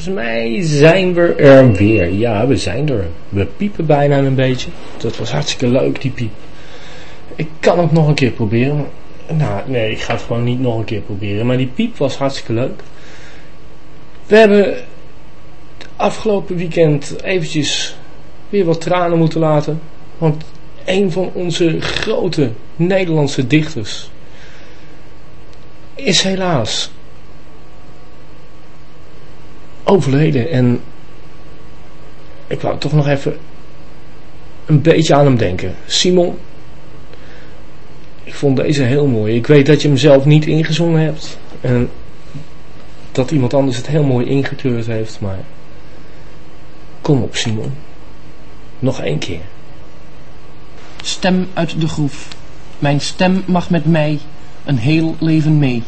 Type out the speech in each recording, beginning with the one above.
volgens mij zijn we er weer. Ja, we zijn er. We piepen bijna een beetje. Dat was hartstikke leuk, die piep. Ik kan het nog een keer proberen. Nou, nee, ik ga het gewoon niet nog een keer proberen. Maar die piep was hartstikke leuk. We hebben afgelopen weekend eventjes weer wat tranen moeten laten. Want een van onze grote Nederlandse dichters is helaas overleden. En ik wou toch nog even een beetje aan hem denken. Simon, ik vond deze heel mooi. Ik weet dat je hem zelf niet ingezongen hebt. En dat iemand anders het heel mooi ingekleurd heeft. Maar kom op Simon. Nog één keer. Stem uit de groef. Mijn stem mag met mij een heel leven mee.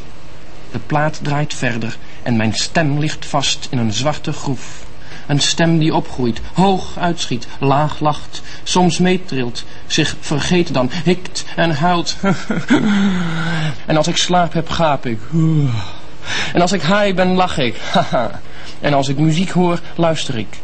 De plaat draait verder en mijn stem ligt vast in een zwarte groef. Een stem die opgroeit, hoog uitschiet, laag lacht, soms meetrilt, zich vergeet dan, hikt en huilt. en als ik slaap heb, gaap ik. En als ik haai ben, lach ik. en als ik muziek hoor, luister ik.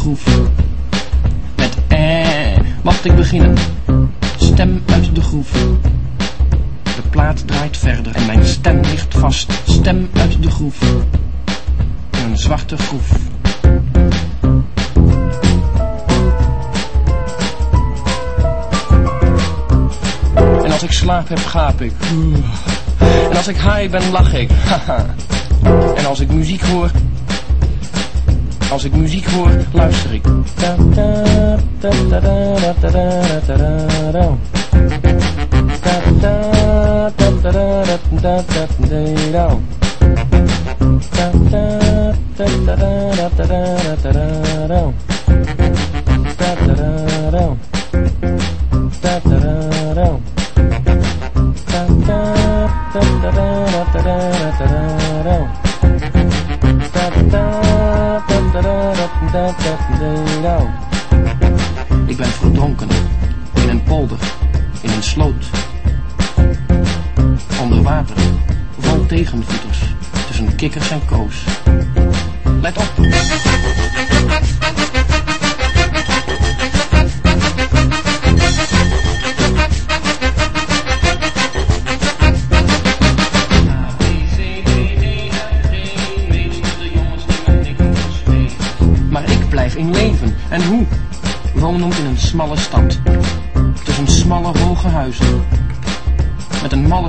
Groef. Met eh, wacht ik beginnen. Stem uit de groef. De plaat draait verder en mijn stem ligt vast. Stem uit de groef. In een zwarte groef. En als ik slaap heb, gaap ik. En als ik high ben, lach ik. en als ik muziek hoor, als ik muziek hoor, luister ik. Ik ben verdronken in een polder, in een sloot. Onder water, vol tegenvoeters, tussen kikkers en koos. Let op!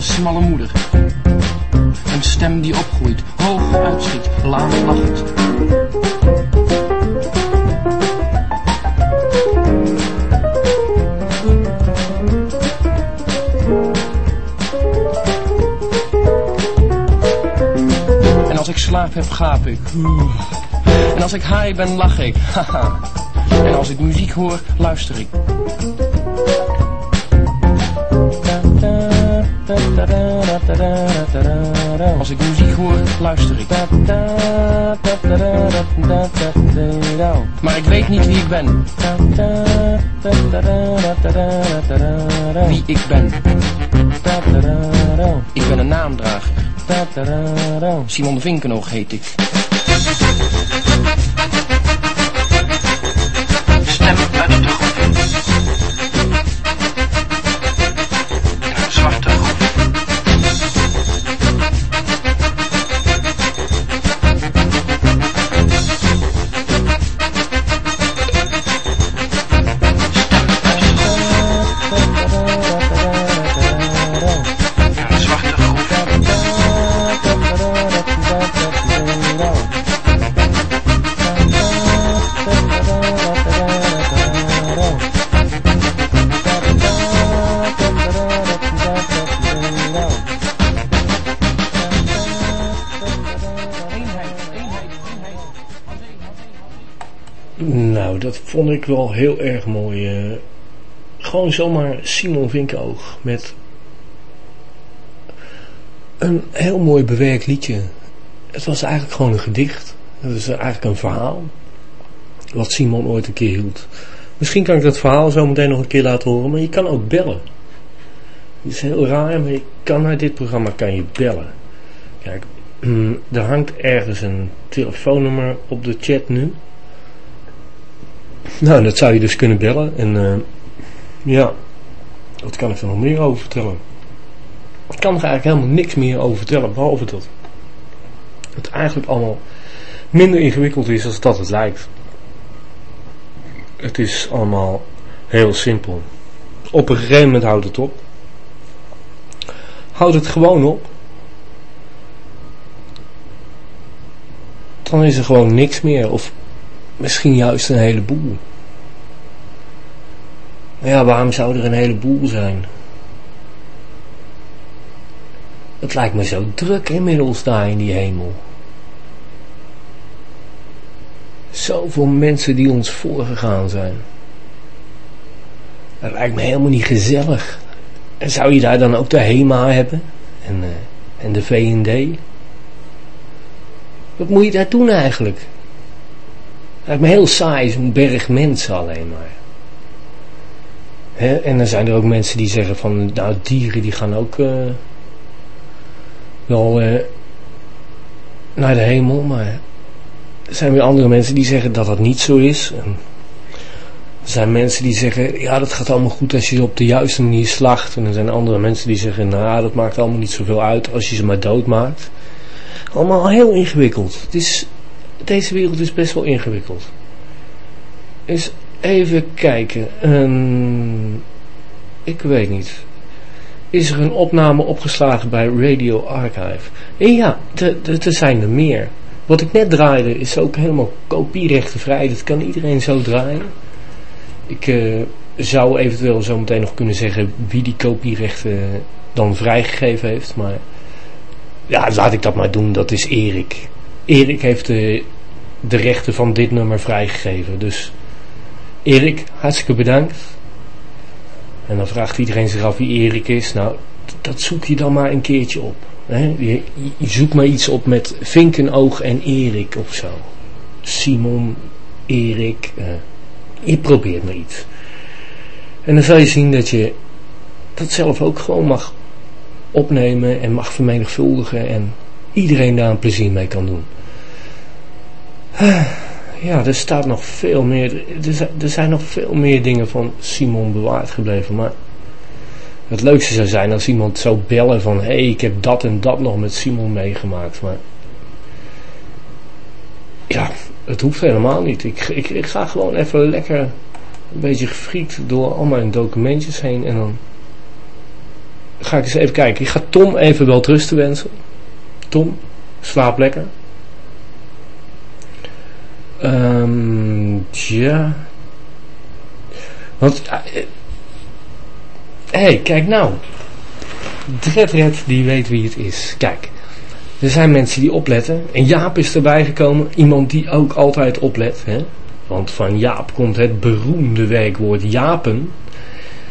Smalle moeder. Een stem die opgroeit, hoog uitschiet, laag lacht. En als ik slaap heb, gaap ik. En als ik high ben, lach ik. en als ik muziek hoor, luister ik. Als ik muziek hoor, luister ik. Maar ik weet niet wie ik ben. Wie ik ben. Ik ben een naamdrager. Simon de Vinkenoog heet ik. Vond ik wel heel erg mooi. Uh, gewoon zomaar Simon Vinkoog met een heel mooi bewerkt liedje. Het was eigenlijk gewoon een gedicht. Het is eigenlijk een verhaal. Wat Simon ooit een keer hield. Misschien kan ik dat verhaal zo meteen nog een keer laten horen. Maar je kan ook bellen. Het is heel raar, maar je kan naar dit programma kan je bellen. Kijk, er hangt ergens een telefoonnummer op de chat nu. Nou, dat zou je dus kunnen bellen. En uh, ja, wat kan ik er nog meer over vertellen? Ik kan er eigenlijk helemaal niks meer over vertellen, behalve dat het eigenlijk allemaal minder ingewikkeld is als dat het lijkt. Het is allemaal heel simpel. Op een gegeven moment houdt het op. Houd het gewoon op. Dan is er gewoon niks meer. Of misschien juist een heleboel. Ja, waarom zou er een heleboel zijn? Het lijkt me zo druk inmiddels daar in die hemel. Zoveel mensen die ons voorgegaan zijn. Dat lijkt me helemaal niet gezellig. En zou je daar dan ook de HEMA hebben? En, uh, en de V&D? Wat moet je daar doen eigenlijk? Lijkt me heel saai, zo'n berg mensen alleen maar. En dan zijn er ook mensen die zeggen van, nou dieren die gaan ook uh, wel uh, naar de hemel, maar er zijn weer andere mensen die zeggen dat dat niet zo is. Er zijn mensen die zeggen, ja dat gaat allemaal goed als je ze op de juiste manier slacht. En er zijn andere mensen die zeggen, nou dat maakt allemaal niet zoveel uit als je ze maar doodmaakt. Allemaal heel ingewikkeld. Het is, deze wereld is best wel ingewikkeld. Eens even kijken. Um, ik weet niet. Is er een opname opgeslagen bij Radio Archive? Ja, er zijn er meer. Wat ik net draaide is ook helemaal kopierechtenvrij. Dat kan iedereen zo draaien. Ik uh, zou eventueel zo meteen nog kunnen zeggen wie die kopierechten dan vrijgegeven heeft. Maar ja, laat ik dat maar doen. Dat is Erik. Erik heeft de, de rechten van dit nummer vrijgegeven. Dus Erik, hartstikke bedankt. En dan vraagt iedereen zich af wie Erik is. Nou, dat zoek je dan maar een keertje op. Hè? Je, zoekt maar iets op met Vinkenoog en Erik of zo. Simon, Erik. Uh, je probeert maar iets. En dan zal je zien dat je dat zelf ook gewoon mag opnemen en mag vermenigvuldigen en iedereen daar een plezier mee kan doen. Ja, er staat nog veel meer, er zijn nog veel meer dingen van Simon bewaard gebleven, maar het leukste zou zijn als iemand zou bellen van, hé, hey, ik heb dat en dat nog met Simon meegemaakt, maar ja, het hoeft helemaal niet. Ik, ik, ik ga gewoon even lekker een beetje gefriekt door al mijn documentjes heen en dan ga ik eens even kijken. Ik ga Tom even wel rusten wensen. Tom, slaap lekker. Um, ja. Want... Hé, uh, hey, kijk nou. Dredred, die weet wie het is. Kijk. Er zijn mensen die opletten. En Jaap is erbij gekomen. Iemand die ook altijd oplet. Hè? Want van Jaap komt het beroemde werkwoord japen.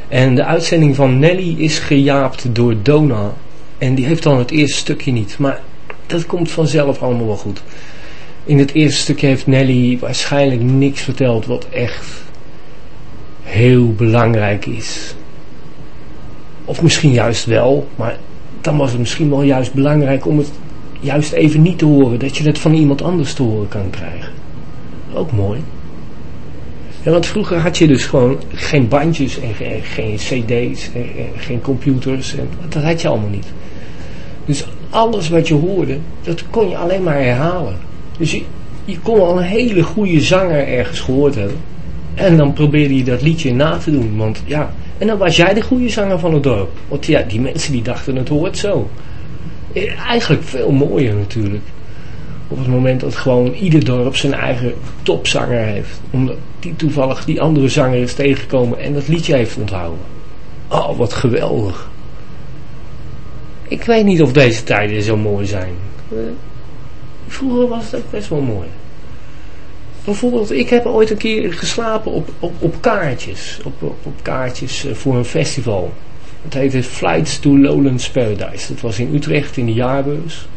En de uitzending van Nelly is gejaapt door Dona. En die heeft dan het eerste stukje niet. Maar dat komt vanzelf allemaal wel goed. In het eerste stukje heeft Nelly waarschijnlijk niks verteld wat echt heel belangrijk is. Of misschien juist wel, maar dan was het misschien wel juist belangrijk om het juist even niet te horen. Dat je het van iemand anders te horen kan krijgen. Ook mooi. Want vroeger had je dus gewoon geen bandjes en geen, geen cd's en, geen computers. En, dat had je allemaal niet. Dus alles wat je hoorde, dat kon je alleen maar herhalen. Dus je, je kon al een hele goede zanger ergens gehoord hebben. En dan probeerde je dat liedje na te doen. Want ja, en dan was jij de goede zanger van het dorp. Want ja, die mensen die dachten het hoort zo. Eh, eigenlijk veel mooier natuurlijk. Op het moment dat gewoon ieder dorp zijn eigen topzanger heeft. Omdat die toevallig die andere zanger is tegengekomen en dat liedje heeft onthouden. Oh, wat geweldig. Ik weet niet of deze tijden zo mooi zijn. Vroeger was het ook best wel mooi. Bijvoorbeeld, ik heb ooit een keer geslapen op, op, op kaartjes. Op, op, op kaartjes eh, voor een festival. Het heette Flights to Lowlands Paradise. Dat was in Utrecht in de jaarbeurs.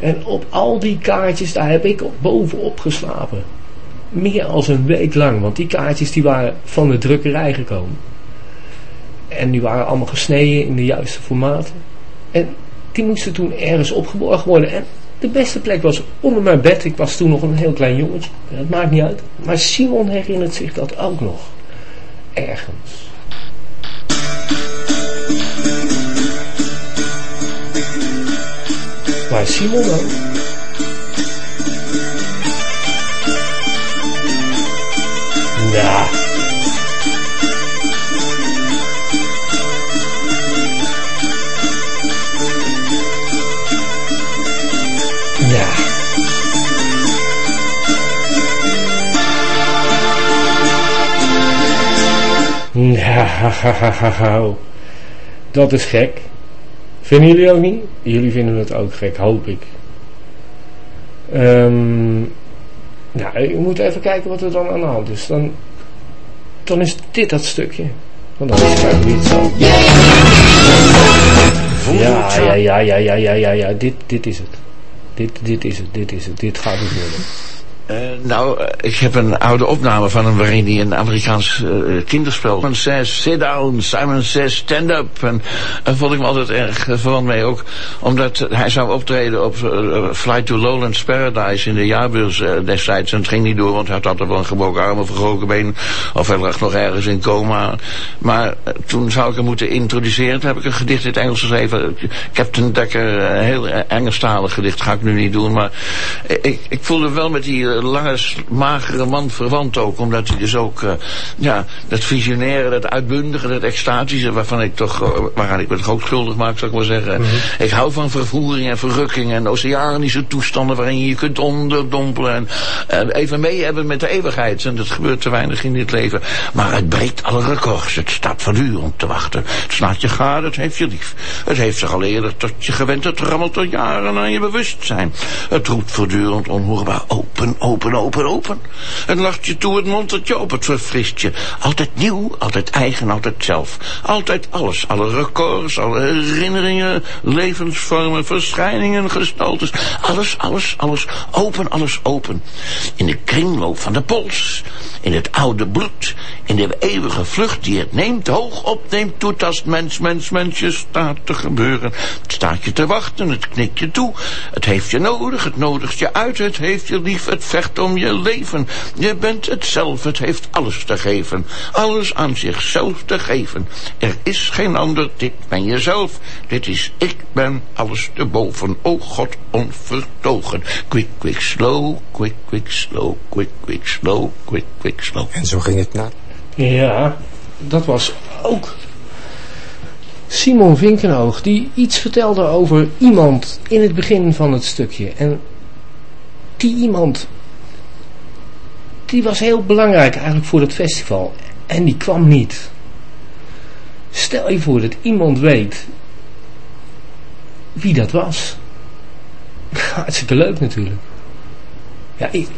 En op al die kaartjes, daar heb ik bovenop geslapen. Meer als een week lang, want die kaartjes die waren van de drukkerij gekomen. En die waren allemaal gesneden in de juiste formaten. En die moesten toen ergens opgeborgen worden. En de beste plek was onder mijn bed. Ik was toen nog een heel klein jongetje. Dat maakt niet uit. Maar Simon herinnert zich dat ook nog. Ergens. Maar Simon ook. Ja. Nou, dat is gek. Vinden jullie ook niet? Jullie vinden het ook gek, hoop ik. Um, nou, ik moet even kijken wat er dan aan de hand is. Dan, dan is dit dat stukje. Want het niet zo. Ja, ja, ja, ja, ja, ja, ja, ja, dit, dit is het. Dit, dit is het, dit is het, dit gaat het worden. Uh, nou, uh, ik heb een oude opname van hem waarin hij een Amerikaans uh, kinderspel. Simon says sit down, Simon says stand up. En daar vond ik me altijd erg verwant mee ook. Omdat hij zou optreden op Flight to Lowlands Paradise in de jaarbeurs destijds. En het ging niet door, want hij had altijd wel een gebroken arm of een gebroken been. Of hij lag nog ergens in coma. Maar toen zou ik hem moeten introduceren. Toen heb ik een gedicht in het Engels geschreven. Captain Dekker, een heel Engelstalig gedicht. Ga ik nu niet doen. Maar ik, ik voelde wel met die lange, magere man verwant ook. Omdat hij dus ook, uh, ja, dat visionaire, dat uitbundige, dat extatische, waarvan ik toch, uh, waaraan ik me toch ook schuldig maak, zou ik maar zeggen. Mm -hmm. Ik hou van vervoering en verrukking en oceanische toestanden waarin je je kunt onderdompelen en uh, even mee hebben met de eeuwigheid. En dat gebeurt te weinig in dit leven. Maar het breekt alle records. Het staat voortdurend te wachten. Het slaat je gade, het heeft je lief. Het heeft zich al eerder tot je gewend. Het rammelt al jaren aan je bewustzijn. Het roept voortdurend onhoorbaar open, open, open, open. Het lacht je toe, het montertje op, het verfrist je. Altijd nieuw, altijd eigen, altijd zelf. Altijd alles, alle records, alle herinneringen, levensvormen, verschijningen, gestaltes. Alles, alles, alles, open, alles open. In de kringloop van de pols, in het oude bloed, in de eeuwige vlucht die het neemt, hoog opneemt, toetast mens, mens, mensje staat te gebeuren. Het staat je te wachten, het knikt je toe, het heeft je nodig, het nodigt je uit, het heeft je lief, het vecht om je leven. Je bent het zelf, het heeft alles te geven. Alles aan zichzelf te geven. Er is geen ander, dit ben jezelf. Dit is ik ben alles te boven. O God, onvertogen. Quick, quick, slow, quick, quick, slow, quick, quick, slow, quick, quick, slow. En zo ging het na. Ja, dat was ook Simon Vinkenoog die iets vertelde over iemand in het begin van het stukje. En die iemand, die was heel belangrijk eigenlijk voor het festival. En die kwam niet. Stel je voor dat iemand weet wie dat was. Hartstikke leuk natuurlijk. Ja, ik,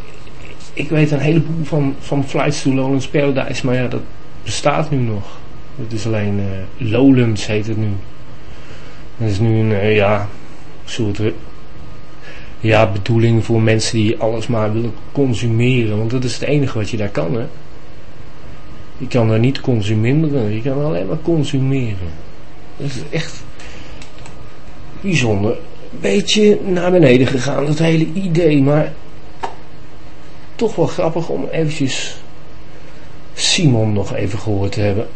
ik weet een heleboel van, van Flights to Lowlands Paradise, maar ja, dat bestaat nu nog. Het is alleen uh, Lowlands heet het nu. Dat is nu een, uh, ja, soort ja, bedoeling voor mensen die alles maar willen consumeren. Want dat is het enige wat je daar kan, hè. Je kan er niet consumeren, je kan alleen maar consumeren. Dat is echt bijzonder. Beetje naar beneden gegaan, dat hele idee, maar toch wel grappig om eventjes Simon nog even gehoord te hebben.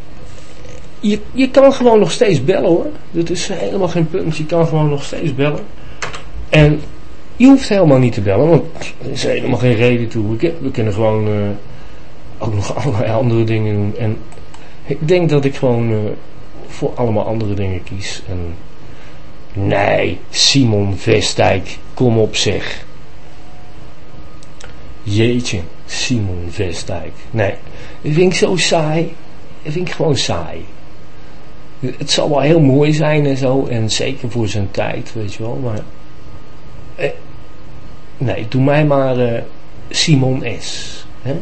Je, je kan gewoon nog steeds bellen hoor. Dat is helemaal geen punt. Je kan gewoon nog steeds bellen. En je hoeft helemaal niet te bellen, want er is helemaal geen reden toe. We kunnen gewoon uh, ook nog allerlei andere dingen doen. En ik denk dat ik gewoon uh, voor allemaal andere dingen kies. En nee, Simon Vestdijk, kom op zeg. Jeetje, Simon Vestdijk. Nee, dat vind ik zo saai. Dat vind ik gewoon saai. Het zal wel heel mooi zijn en zo. En zeker voor zijn tijd, weet je wel. Maar... Eh, nee, doe mij maar uh, Simon S. Hè?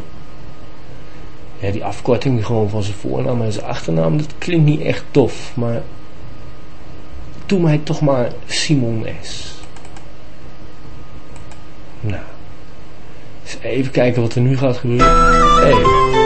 ja, die afkorting gewoon van zijn voornaam en zijn achternaam, dat klinkt niet echt tof, maar doe mij toch maar Simon S. Nou, even kijken wat er nu gaat gebeuren. Hey.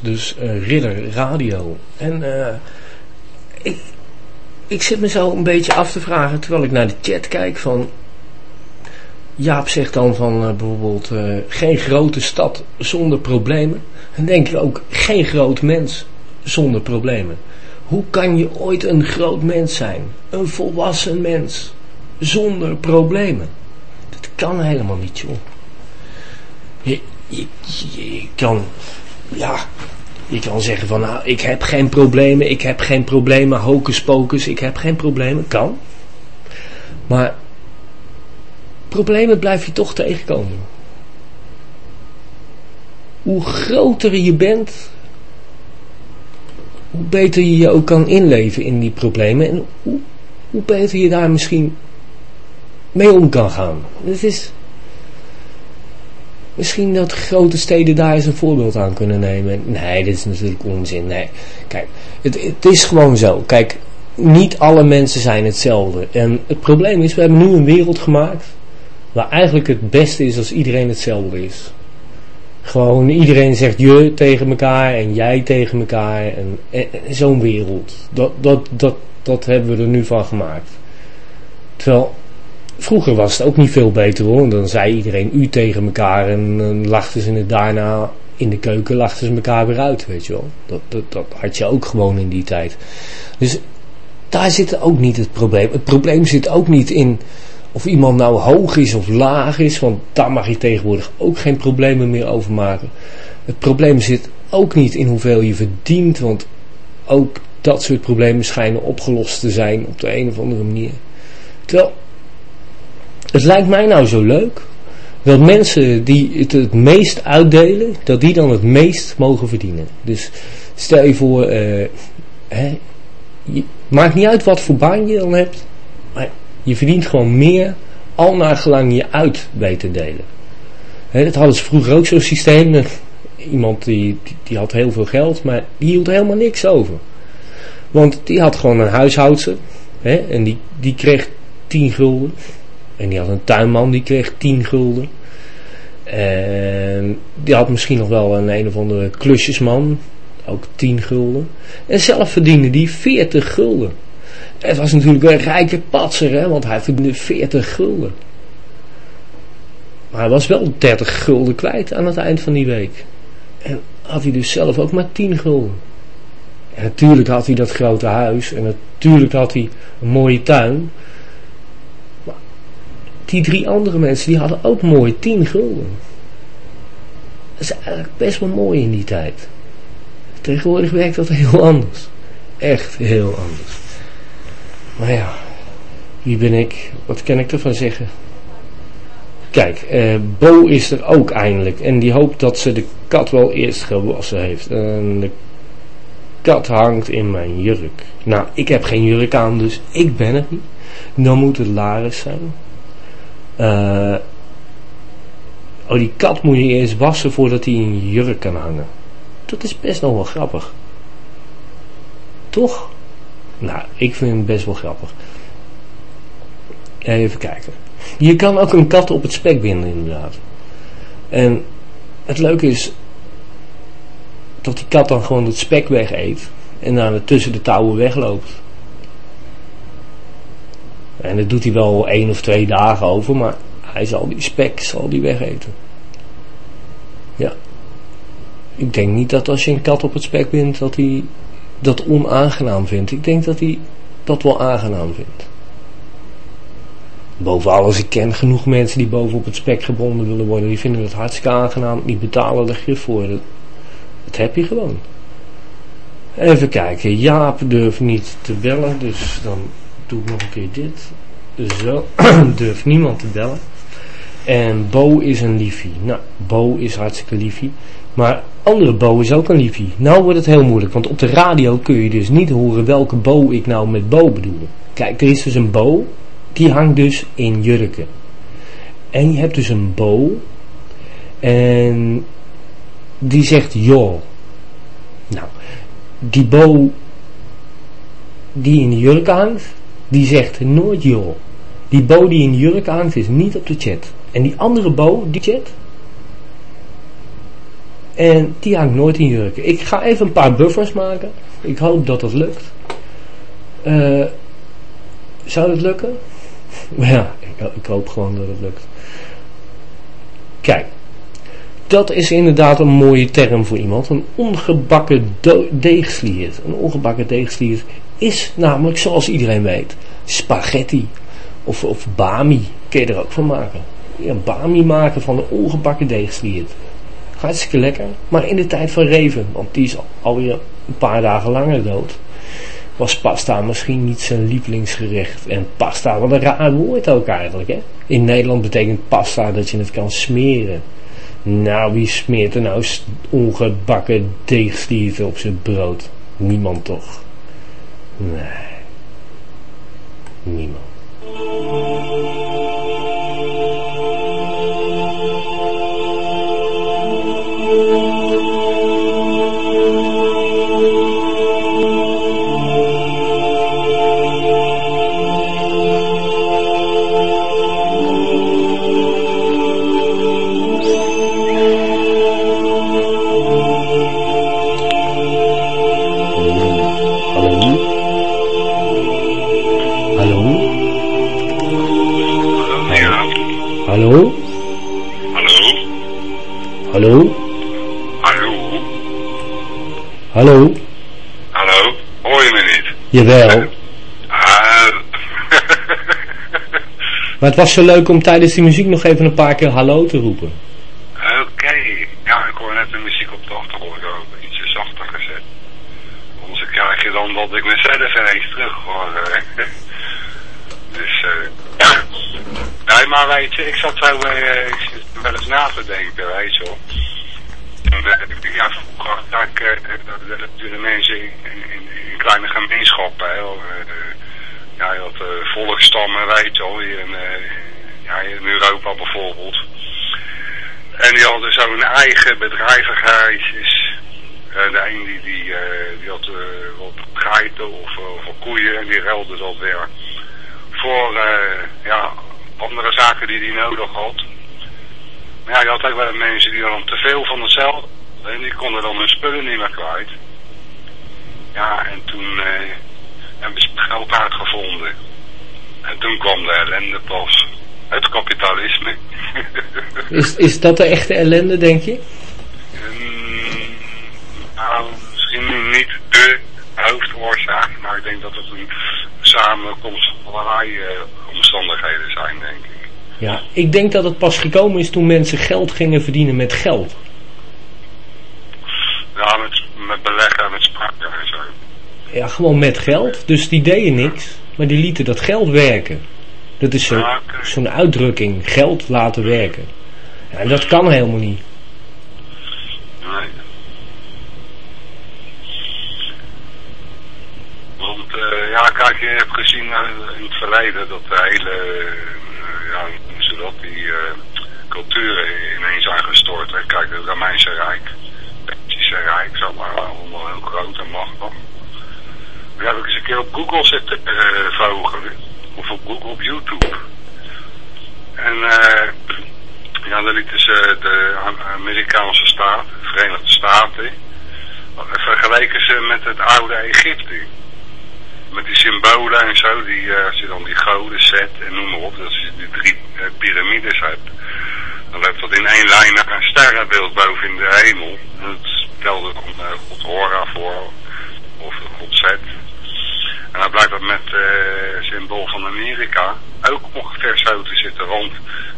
Dus eh, Ridder Radio. En eh, ik, ik zit me zo een beetje af te vragen terwijl ik naar de chat kijk van... Jaap zegt dan van eh, bijvoorbeeld geen grote stad zonder problemen. Dan denk ik ook geen groot mens zonder problemen. Hoe kan je ooit een groot mens zijn? Een volwassen mens zonder problemen? Dat kan helemaal niet joh. Je, je, je, je kan, ja, je kan zeggen van nou, ik heb geen problemen, ik heb geen problemen, hocus pocus, ik heb geen problemen, kan. Maar problemen blijf je toch tegenkomen. Hoe groter je bent, hoe beter je je ook kan inleven in die problemen en hoe, hoe beter je daar misschien mee om kan gaan. Het is misschien dat grote steden daar eens een voorbeeld aan kunnen nemen. Nee, dit is natuurlijk onzin. Nee, kijk, het, het is gewoon zo. Kijk, niet alle mensen zijn hetzelfde. En het probleem is, we hebben nu een wereld gemaakt waar eigenlijk het beste is als iedereen hetzelfde is. Gewoon iedereen zegt je tegen elkaar en jij tegen elkaar en, en, zo'n wereld. Dat, dat, dat, dat hebben we er nu van gemaakt. Terwijl vroeger was het ook niet veel beter hoor. Dan zei iedereen u tegen elkaar en lachten ze het daarna in de keuken lachten ze elkaar weer uit, weet je wel. Dat, dat, dat had je ook gewoon in die tijd. Dus daar zit ook niet het probleem. Het probleem zit ook niet in of iemand nou hoog is of laag is, want daar mag je tegenwoordig ook geen problemen meer over maken. Het probleem zit ook niet in hoeveel je verdient, want ook dat soort problemen schijnen opgelost te zijn op de een of andere manier. Terwijl, het lijkt mij nou zo leuk dat mensen die het het meest uitdelen, dat die dan het meest mogen verdienen. Dus stel je voor, eh, hè, je, maakt niet uit wat voor baan je dan hebt, maar je verdient gewoon meer, al naar gelang je uit weet te delen. Hè, dat hadden ze vroeger ook zo'n systeem. Iemand die, die, had heel veel geld, maar die hield helemaal niks over. Want die had gewoon een huishoudster, hè, en die, die kreeg 10 gulden. En die had een tuinman, die kreeg 10 gulden. En die had misschien nog wel een een of andere klusjesman, ook 10 gulden. En zelf verdiende die 40 gulden. Het was natuurlijk een rijke patser, hè, want hij verdiende 40 gulden. Maar hij was wel 30 gulden kwijt aan het eind van die week. En had hij dus zelf ook maar 10 gulden. En natuurlijk had hij dat grote huis. En natuurlijk had hij een mooie tuin. Die drie andere mensen die hadden ook mooi 10 gulden. Dat is eigenlijk best wel mooi in die tijd. Tegenwoordig werkt dat heel anders. Echt heel anders. Maar ja, wie ben ik? Wat kan ik ervan zeggen? Kijk, eh, Bo is er ook eindelijk. En die hoopt dat ze de kat wel eerst gewassen heeft. En de kat hangt in mijn jurk. Nou, ik heb geen jurk aan, dus ik ben het niet. Dan moet het Laris zijn. Uh, oh, die kat moet je eerst wassen voordat hij in jurk kan hangen. Dat is best nog wel grappig. Toch? Nou, ik vind het best wel grappig. Even kijken. Je kan ook een kat op het spek binden inderdaad. En het leuke is dat die kat dan gewoon het spek weg eet. En dan tussen de touwen wegloopt. En dat doet hij wel één of twee dagen over, maar hij zal die spek zal die wegeten. Ja. Ik denk niet dat als je een kat op het spek bindt, dat hij dat onaangenaam vindt. Ik denk dat hij dat wel aangenaam vindt. Boven alles, ik ken genoeg mensen die boven op het spek gebonden willen worden. Die vinden het hartstikke aangenaam. Die betalen er grif voor. Dat, dat heb je gewoon. Even kijken. Jaap durft niet te bellen. Dus dan doe nog een keer dit. Zo. durft niemand te bellen. En Bo is een liefie. Nou, Bo is hartstikke liefie. Maar andere Bo is ook een liefie. Nou wordt het heel moeilijk. Want op de radio kun je dus niet horen welke Bo ik nou met Bo bedoel. Kijk, er is dus een Bo die hangt dus in jurken. En je hebt dus een bo. En die zegt joh. Nou, die bo die in de jurk hangt, die zegt nooit joh. Die bo die in jurk hangt is niet op de chat. En die andere bo, die chat. En die hangt nooit in jurken. Ik ga even een paar buffers maken. Ik hoop dat dat lukt. Uh, zou dat lukken? ja, ik, ik hoop gewoon dat het lukt. Kijk, dat is inderdaad een mooie term voor iemand. Een ongebakken deegsliert. Een ongebakken deegsliert is namelijk, zoals iedereen weet, spaghetti. Of, of bami. Kun je er ook van maken. Ja, bami maken van een ongebakken deegsliert. Hartstikke lekker. Maar in de tijd van Reven, want die is alweer een paar dagen langer dood was pasta misschien niet zijn lievelingsgerecht. En pasta, wat een raar woord ook eigenlijk. Hè? In Nederland betekent pasta dat je het kan smeren. Nou, wie smeert er nou ongebakken deegstieven op zijn brood? Niemand toch? Nee. Niemand. Hallo? Hallo? Hoor je me niet? Jawel. Ah. maar het was zo leuk om tijdens die muziek nog even een paar keer hallo te roepen. Oké. Ja, ik hoor net de muziek op de achtergrond ook ietsje zachter gezet. Anders krijg je dan dat ik mezelf ineens terug hoor. dus, eh... nee, maar weet je, ik zat zo uh, ik wel eens na te denken, weet je wel. En, ja, had ik de, de mensen in, in, in, kleine gemeenschappen. Hè, uh, ja, je had uh, volkstammen, weet je wel, hier in, uh, ja, in Europa bijvoorbeeld. En die hadden zo'n eigen bedrijvigheidjes. de een die, die, die had wat geiten of, of koeien en die ruilde dat weer voor ja, andere zaken die hij nodig had. Maar ja, je had ook wel mensen die dan te veel van hetzelfde en die konden dan hun spullen niet meer kwijt. Ja, en toen, eh, hebben ze het geld uitgevonden. En toen kwam de ellende pas. Het kapitalisme. Is, is dat de echte ellende, denk je? Mm, nou, misschien niet de hoofdoorzaak, maar ik denk dat het een samenkomst van allerlei eh, omstandigheden zijn, denk ik. Ja, ik denk dat het pas gekomen is toen mensen geld gingen verdienen met geld. Ja, met, met beleggen en met spraken en zo. Ja, gewoon met geld. Dus die deden niks, maar die lieten dat geld werken. Dat is Ja, oké. zo'n uitdrukking, geld laten werken. Ja, en dat kan helemaal niet. Nee. Want eh, ja, kijk, je hebt gezien eh, in het verleden dat de hele, eh, ja, hoe noemen ze dat, die culturen ineens zijn gestort. Hè. Kijk, het Romeinse Rijk, Rijk, zeg maar, allemaal heel groot en machtig. Die heb ik eens een keer op Google zitten eh vogelen. Of op Google op YouTube. En eh ja, dan lieten ze de Amerikaanse staat, de Verenigde Staten, vergeleken ze met het oude Egypte. Met die symbolen en zo, die, eh, als je dan die goden zet en noem maar op, dat je die drie eh, piramides hebt. Dan loopt dat in één lijn naar een sterrenbeeld boven in de hemel. En dat stelde dan eh, God Hora voor, of God Zet. En dan blijkt dat met eh symbool van Amerika ook ongeveer zo te zitten. Want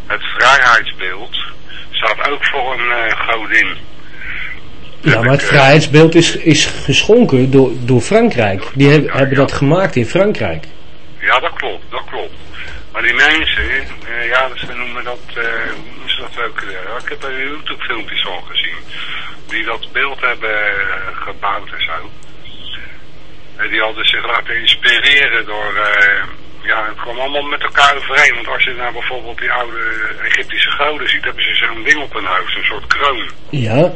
het vrijheidsbeeld staat ook voor een eh, godin. Ja, maar het vrijheidsbeeld is, is geschonken door, door Frankrijk. Die heb- Ja, hebben ja. dat gemaakt in Frankrijk. Ja, dat klopt, dat klopt. Maar die mensen, eh, ja, ze noemen dat, eh, dat ook? Ja, Ik heb er YouTube filmpjes van gezien. Die dat beeld hebben eh, gebouwd en zo. En die hadden zich laten inspireren door, eh, ja, het kwam allemaal met elkaar overeen. Want als je nou bijvoorbeeld die oude Egyptische goden ziet, hebben ze zo'n ding op hun hoofd, een soort kroon. Ja,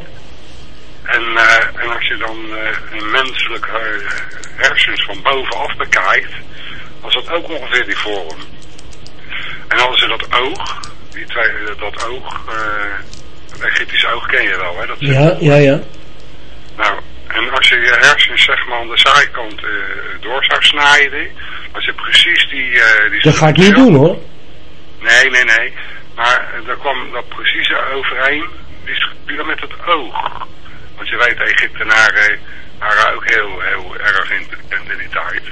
En, eh, en als je dan eh, een menselijk eh, hersens van bovenaf bekijkt, was dat ook ongeveer die vorm. En hadden ze dat oog, die twee, eh, dat oog, eh het Egyptische oog ken je wel, hè? Dat ja, ja, ja. Nou, en als je je hersens zeg maar aan de zijkant eh, door zou snijden, als je precies die... eh die Dat ga ik niet doen hoor. Nee, nee, nee. Maar eh, daar kwam dat precies overeen, die schuurde met het oog. Want je weet, de Egyptenaren waren ook heel, heel erg intelligent in die tijd.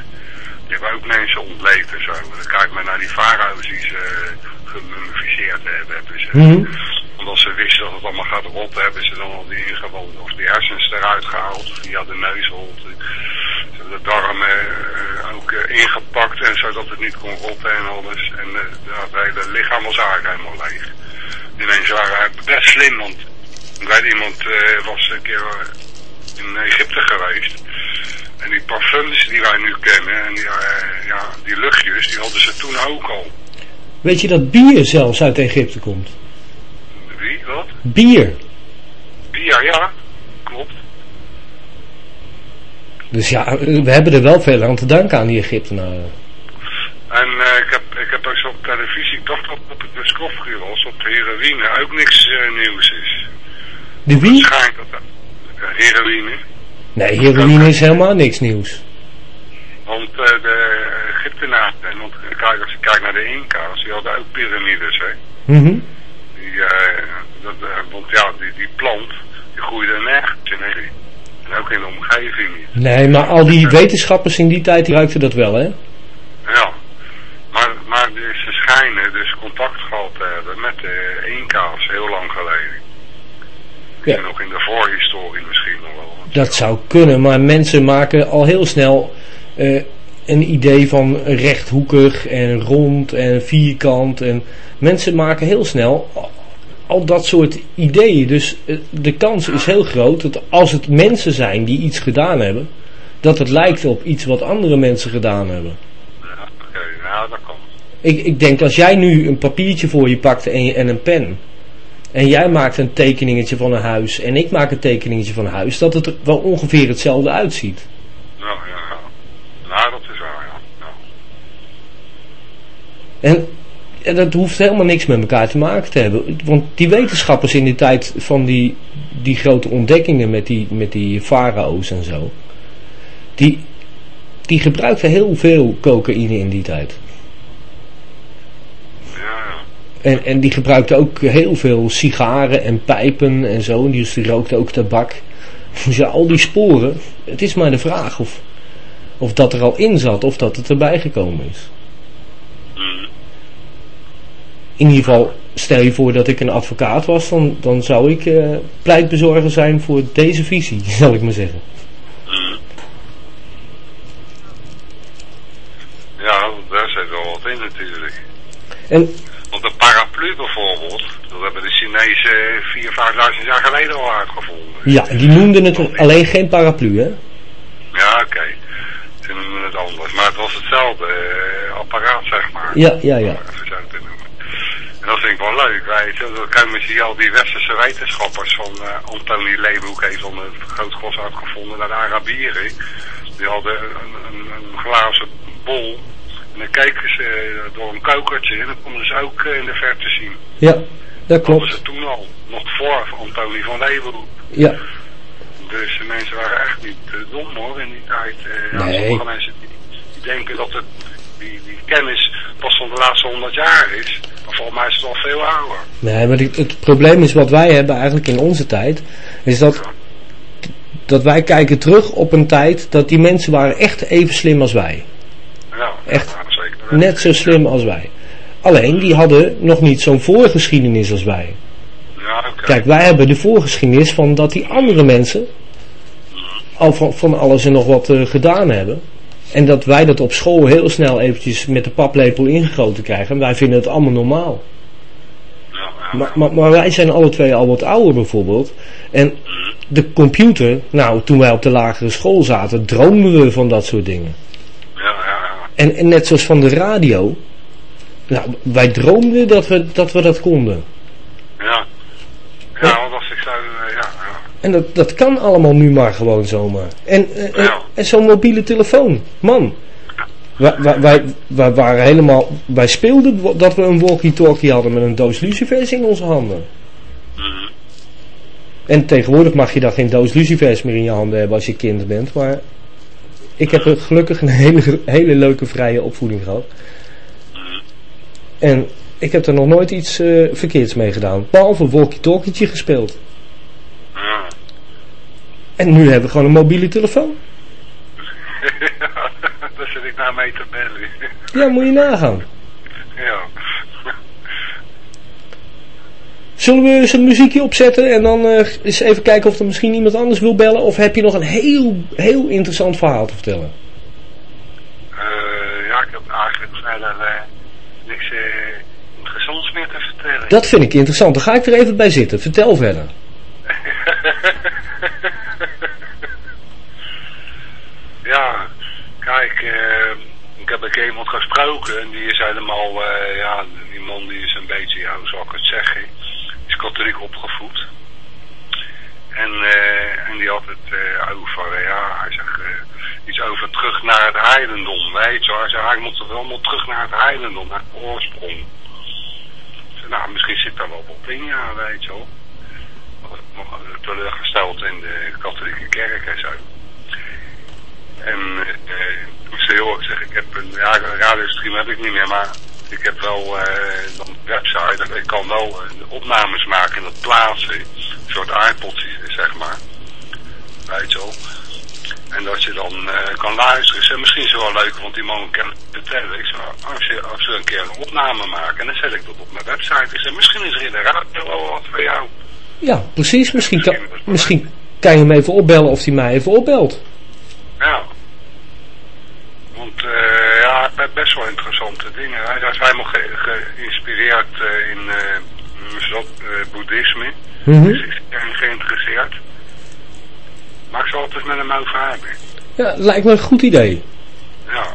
Die hebben ook mensen ontleed en zo. Dan kijk maar naar die farao's die ze eh, gemummificeerd hebben. ze. Mhm. Als ze wisten dat het allemaal gaat rotten, hebben ze dan al die ingewanden of die hersens eruit gehaald. Via de neusholte. Hebben de darmen eh, ook eh, ingepakt en zodat het niet kon rotten en alles. En ja, het hele lichaam was eigenlijk helemaal leeg. Die mensen waren best slim, want ik weet iemand was een keer in Egypte geweest. En die parfums die wij nu kennen, en die, eh, ja, die luchtjes, die hadden ze toen ook al. Weet je dat bier zelfs uit Egypte komt? Wie, wat? Bier. Bier, ja, klopt. Dus ja, we hebben er wel veel aan te danken aan die Egyptenaren. En eh, ik, heb, ik heb ook zo op televisie, ik dacht dat op het Discovery was, op de heroïne ook niks eh, nieuws is. De wie? Schijnt dat heroïne, Nee, heroïne is helemaal niks nieuws. want eh, de Egyptenaren, want eh, kijk, als je kijkt naar de Inca's, die hadden ook piramides, hè. Mhm. Die, eh, dat, eh, want ja, die, die plant, die groeide nergens in Egypte. En ook in de omgeving niet. Nee, maar al die wetenschappers in die tijd die ruikten dat wel, hè? Ja, maar, maar ze schijnen dus contact gehad te hebben met de Inca's heel lang geleden. Ja. En nog in de voorhistorie misschien nog wel. Dat zou kunnen, maar mensen maken al heel snel eh, een idee van rechthoekig en rond en vierkant. En mensen maken heel snel al- dat soort ideeën. Dus eh, de kans is heel groot dat als het mensen zijn die iets gedaan hebben, dat het lijkt op iets wat andere mensen gedaan hebben. Ja, nou dat kan. Ik, ik denk als jij nu een papiertje voor je pakt en, je- en een pen. En jij maakt een tekeningetje van een huis en ik maak een tekeningetje van een huis, dat het er wel ongeveer hetzelfde uitziet. Ja, ja, ja. Nou, dat is waar, ja. ja. En, en dat hoeft helemaal niks met elkaar te maken te hebben. Want die wetenschappers in die tijd van die, die grote ontdekkingen met die, met die farao's en zo. Die, die gebruikte heel veel cocaïne in die tijd. Ja, En, en die gebruikte ook heel veel sigaren en pijpen en zo. En dus die rookte ook tabak. Dus ja, al die sporen. Het is maar de vraag of, of dat er al in zat of dat het erbij gekomen is. mm, In ieder geval, stel je voor dat ik een advocaat was, dan, dan zou ik eh, pleitbezorger zijn voor deze visie, zal ik maar zeggen. mm. Ja, daar zit wel wat in natuurlijk. En Want een paraplu bijvoorbeeld, dat hebben de Chinezen 4.000, 5.000 jaar geleden al uitgevonden. ja, die noemden het alleen geen paraplu, hè? Ja, oké. Ze noemen het anders. Maar het was hetzelfde eh, apparaat, zeg maar. Ja, ja, ja. En dat vind ik wel leuk, weet je. Dan komen ze al die westerse wetenschappers van eh Antonie Leeuwenhoek heeft dan het grootglas uitgevonden naar de Arabieren. Die hadden een, een, een glazen bol. En dan keken ze eh, door een kokertje en dan konden ze ook eh, in de verte zien. Ja, dat Dat klopt. ze toen al. Nog voor Antonie van Leeuwenhoek. Ja, Dus de mensen waren echt niet eh, dom hoor in die tijd. Ja, Nee. Sommige mensen die, denken dat het, die, die kennis pas van de laatste honderd jaar is. Maar volgens mij is het al veel ouder. nee, maar het, het probleem is wat wij hebben eigenlijk in onze tijd, is dat, dat wij kijken terug op een tijd dat die mensen waren echt even slim als wij. Ja, Echt. Net zo slim als wij. Alleen, die hadden nog niet zo'n voorgeschiedenis als wij. Ja. Kijk, wij hebben de voorgeschiedenis van dat die andere mensen al van, van alles en nog wat eh, gedaan hebben. En dat wij dat op school heel snel eventjes met de paplepel ingegoten krijgen. En wij vinden het allemaal normaal. Maar, maar, maar wij zijn alle twee al wat ouder bijvoorbeeld. En de computer, nou toen wij op de lagere school zaten, droomden we van dat soort dingen. En, en net zoals van de radio. Nou, wij droomden dat we dat, we dat konden. Ja, ja want als ik zo, eh, ja, ja. En dat, dat kan allemaal nu maar gewoon zomaar. En, eh, en, Ja. en zo'n mobiele telefoon. Man. Wij, wij, wij, wij waren helemaal. Wij speelden dat we een walkie-talkie hadden met een doos lucifers in onze handen. Mhm. En tegenwoordig mag je dan geen doos lucifers meer in je handen hebben als je kind bent. Maar ik heb gelukkig een hele, hele leuke vrije opvoeding gehad. En ik heb er nog nooit iets eh, verkeerds mee gedaan. Behalve walkie-talkietje gespeeld. Ja. En nu hebben we gewoon een mobiele telefoon. Daar zit ik nou mee te bellen. Ja, moet je nagaan. ja. Zullen we eens een muziekje opzetten en dan eh, eens even kijken of er misschien iemand anders wil bellen? Of heb je nog een heel, heel interessant verhaal te vertellen? Eh, ja, ik heb eigenlijk verder eh, niks interessants meer te vertellen. Dat vind ik interessant. Dan ga ik er even bij zitten. Vertel verder. ja, kijk, ik heb een keer iemand gesproken en die is helemaal, eh, ja, die man die is een beetje, ja, hoe zal ik het zeggen, katholiek opgevoed. En, eh, en die had het eh, over, ja, hij zegt eh, iets over terug naar het heidendom, weet je wel. Hij zei, hij moet toch allemaal terug naar het heidendom, naar oorsprong. Zei, nou, misschien zit daar wel wat in, ja, weet je wel. Teleurgesteld in de katholieke kerk en zo. En eh, ik zei, joh, ik zeg, ik heb een, ja, een radiostream heb ik niet meer, maar ik heb wel eh, een website en ik kan wel eh, opnames maken en dat plaatsen. Een soort aardpotje, zeg maar. Weet je wel. En dat je dan eh, kan luisteren. Misschien is het wel leuk, want die man kan het vertellen. Ik zei, als je, als we een keer een opname maken, en dan zet ik dat op mijn website. Ik zei, misschien is er in de radio wat voor jou. Ja, precies. Misschien kan, misschien kan je hem even opbellen of hij mij even opbelt. Ja. Eh, ja, be- best wel interessante dingen. Hij is helemaal ge- geïnspireerd eh, in uh, boeddhisme. Mhm. Dus ik ben geïnteresseerd. Maar ik zal het eens met hem over hebben. Ja, lijkt me een goed idee. Ja,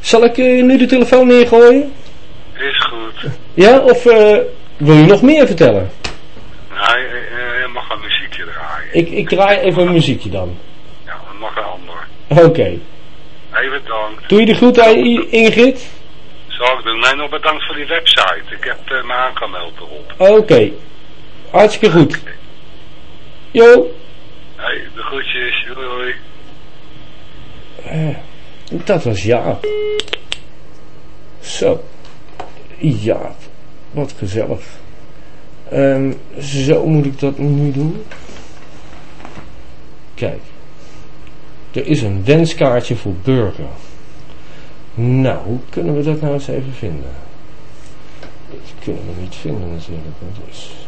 Zal ik nu de telefoon neergooien? is goed. Ja, of wil je nog meer vertellen? Nee, je mag een muziekje draaien. Ik, ik draai even een muziekje dan. Ja, dat mag een ander. Oké. Bedankt. Doe je de groet aan I- Ingrid? Zal ik doen. Nee, nog bedankt voor die website. Ik heb uh, me aangemeld erop. Oké. Hartstikke goed. Jo. Hey, de groetjes. Doei. doei. Eh, dat was Jaap. Zo. Jaap. Wat gezellig. Ehm, zo moet ik dat nu doen. Kijk. Er is een wenskaartje voor burger. Nou, hoe kunnen we dat nou eens even vinden? Dat kunnen we niet vinden natuurlijk. Dus. Ja,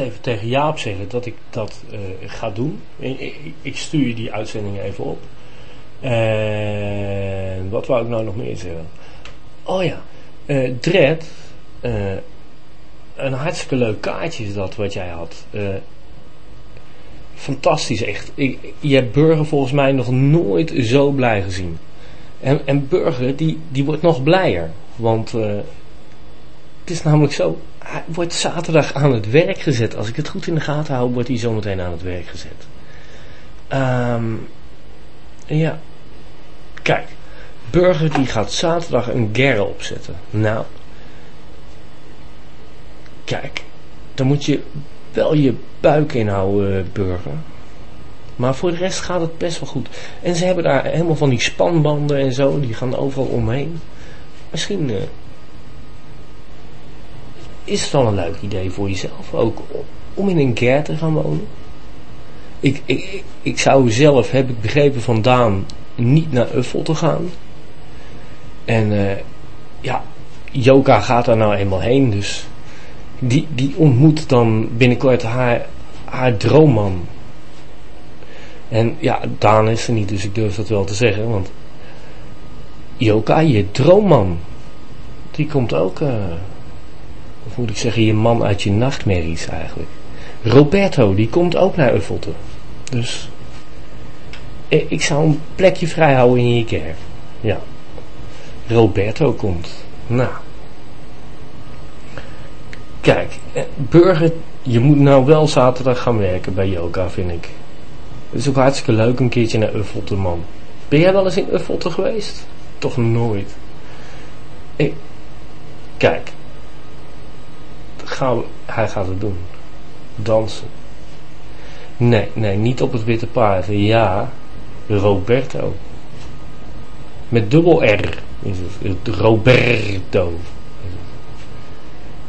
even tegen Jaap zeggen dat ik dat uh, ga doen. Ik, ik, stuur je die uitzendingen even op. En wat wou ik nou nog meer zeggen? Oh ja, uh, Dread. Uh, een hartstikke leuk kaartje is dat wat jij had. fantastisch echt. Je hebt Burger volgens mij nog nooit zo blij gezien. En, en Burger die, die wordt nog blijer. Want het is namelijk zo, hij wordt zaterdag aan het werk gezet. Als ik het goed in de gaten hou, wordt hij zometeen aan het werk gezet. Um, ja, kijk, Burger die gaat zaterdag een gerre opzetten. Nou, kijk, dan moet je wel je buik inhouden, Burger. Maar voor de rest gaat het best wel goed. En ze hebben daar helemaal van die spanbanden en zo. Die gaan overal omheen. Misschien... eh, is het wel een leuk idee voor jezelf ook om in een ger te gaan wonen. Ik, ik, ik- ik zou zelf, heb ik begrepen van Daan, niet naar Uffel te gaan. En eh, ja, Joka gaat daar nou eenmaal heen, dus die, die ontmoet dan binnenkort haar, haar droomman. En ja, Daan is er niet, dus ik durf dat wel te zeggen, want Joka, je droomman, die komt ook, eh, of moet ik zeggen, je man uit je nachtmerries eigenlijk. Roberto, die komt ook naar Uffel toe. Dus ik, ik zou een plekje vrij houden in je kerk. Ja. Roberto komt. Nou. Kijk, eh, Burger, je moet nou wel zaterdag gaan werken bij Yoga, vind ik. Het is ook hartstikke leuk een keertje naar Uffelte, man. Ben jij wel eens in Uffelte geweest? Toch nooit. Ik, kijk. Gaan hij gaat het doen. Dansen. Nee, nee, niet op het witte paard. Ja, Roberto. Met dubbel R Roberto.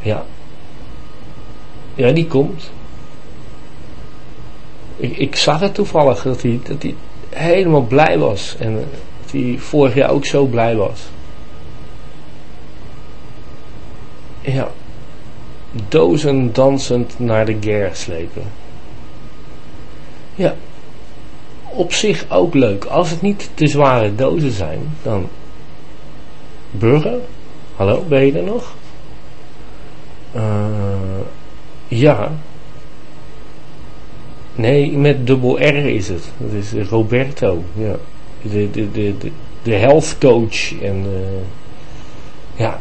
Ja. Ja, die komt. Ik, ik zag het toevallig dat hij, dat hij helemaal blij was. En eh, dat hij vorig jaar ook zo blij was. Ja. Dozen dansend naar de ger slepen. Ja. Op zich ook leuk. Als het niet te zware dozen zijn, dan... Burger? Hallo, ben je er nog? Eh, ja. Nee, met dubbel R is het. Dat is Roberto. Ja. De, de, de, de, de health coach. En eh, ja.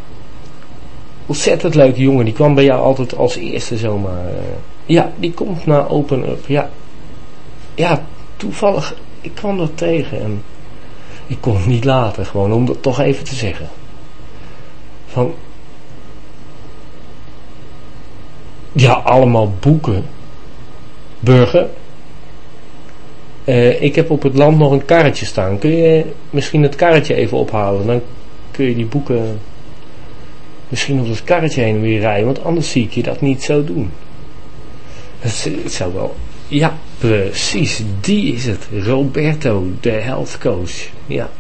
Ontzettend leuke jongen. Die kwam bij jou altijd als eerste zomaar. eh. ja, die komt naar Open Up. Ja. Ja, toevallig. Ik kwam dat tegen. En ik kon het niet laten. Gewoon om dat toch even te zeggen. Van. Ja, allemaal boeken. Burger. Eh, ik heb op het land nog een karretje staan. Kun je misschien het karretje even ophalen? Dan kun je die boeken misschien op het karretje heen en weer rijden. Want anders zie ik je dat niet zo doen. Dat het zou wel... Ja, precies. Die is het. Roberto, de health coach. Ja.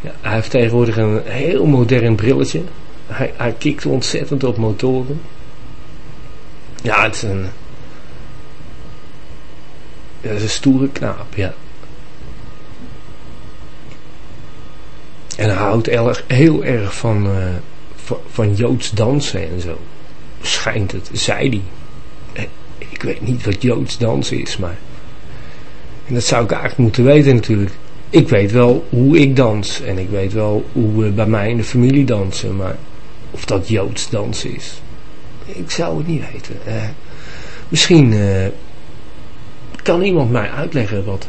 ja hij heeft tegenwoordig een heel modern brilletje. Hij, hij kikt ontzettend op motoren. Ja, het is een... Dat is een stoere knaap, ja. En hij houdt erg, heel erg van, eh, van, Joods dansen en zo. Schijnt het, zei hij. Eh, Ik weet niet wat Joods dansen is, maar... En dat zou ik eigenlijk moeten weten natuurlijk. Ik weet wel hoe ik dans. En ik weet wel hoe we bij mij in de familie dansen. Maar of dat Joods dansen is. Ik zou het niet weten. Eh, misschien eh, kan iemand mij uitleggen wat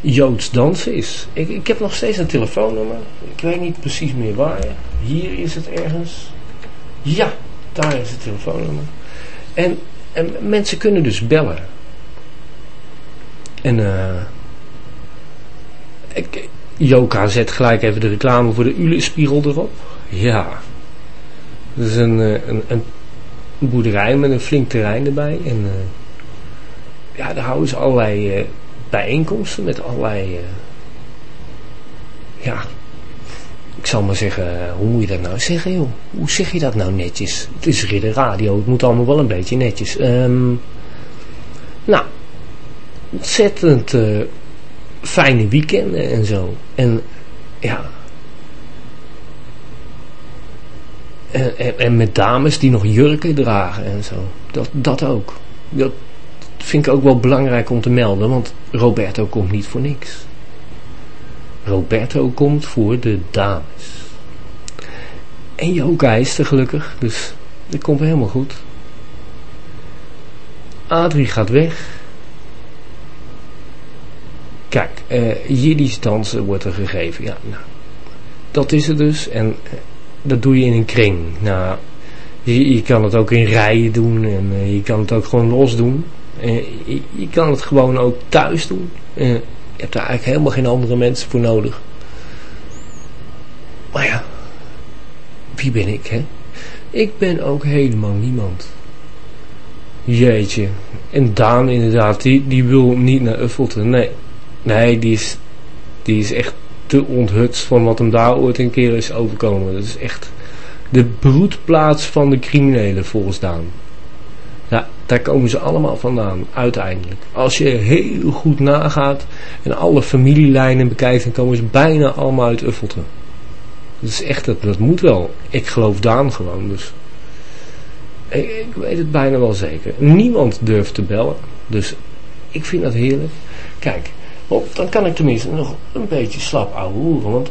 Joods dansen is. Ik, ik heb nog steeds een telefoonnummer. Ik weet niet precies meer waar. Hier is het ergens. Ja, daar is het telefoonnummer. En, en mensen kunnen dus bellen. En eh Joka zet gelijk even de reclame voor de Ulespiegel erop. Ja. Dat is een, eh, een, een boerderij met een flink terrein erbij. En eh, ja, daar houden ze allerlei eh, bijeenkomsten met allerlei... ja, ik zal maar zeggen, hoe moet je dat nou zeggen joh? Hoe zeg je dat nou netjes? Het is ridder radio, het moet allemaal wel een beetje netjes. Ehm, nou, ontzettend eh, fijne weekenden en zo. En ja. En, en, en met dames die nog jurken dragen en zo. Dat, dat ook. Dat vind ik ook wel belangrijk om te melden, want Roberto komt niet voor niks. Roberto komt voor de dames. En Joka is er gelukkig, dus dat komt helemaal goed. Adrie gaat weg. Kijk, eh Jiddisch dansen wordt er gegeven. Ja, nou, dat is het dus. En eh, dat doe je in een kring. Nou, je, je kan het ook in rijen doen en eh, je kan het ook gewoon los doen. En je, je kan het gewoon ook thuis doen. Je hebt daar eigenlijk helemaal geen andere mensen voor nodig. Maar ja, wie ben ik, hè? Ik ben ook helemaal niemand. Jeetje. En Daan inderdaad, die, die wil niet naar Uffelten. Nee, nee die, is, die is echt te onthutst van wat hem daar ooit een keer is overkomen. Dat is echt de broedplaats van de criminelen volgens Daan. Ja, daar komen ze allemaal vandaan, uiteindelijk. Als je heel goed nagaat en alle familielijnen bekijkt, dan komen ze bijna allemaal uit Uffelten. Dat is echt, dat, dat moet wel. Ik geloof Daan gewoon, dus... Ik, weet het bijna wel zeker. Niemand durft te bellen, dus ik vind dat heerlijk. Kijk, op, dan kan ik tenminste nog een beetje slap ouwehoeren, want...